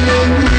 Hallelujah.